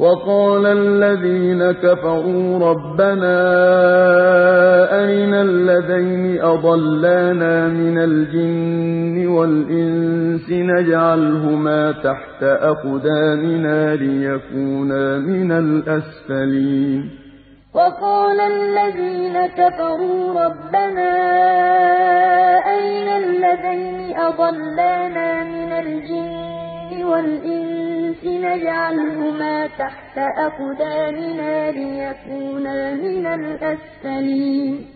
وَقَالَ الَّذِينَ كَفَرُوا رَبَّنَا أَرِنَا اللَّذَيْنِ أَضَلَّانَا مِنَ الْجِنِّ وَالْإِنسِ نَجْعَلْهُمَا تَحْتَ أَقْدَامِنَا لِيَكُونَا مِنَ الْأَسْفَلِينَ وَقَالَ الَّذِينَ كَفَرُوا رَبَّنَا أَرِنَا اللَّذَيْنِ أَضَلَّانَا مِنَ الْجِنِّ وَالْإِنسِ نَجْعَلْهُمَا تَحْتَ أَقْدَامِنَا لِيَكُونَا مِنَ الْأَسْفَلِينَ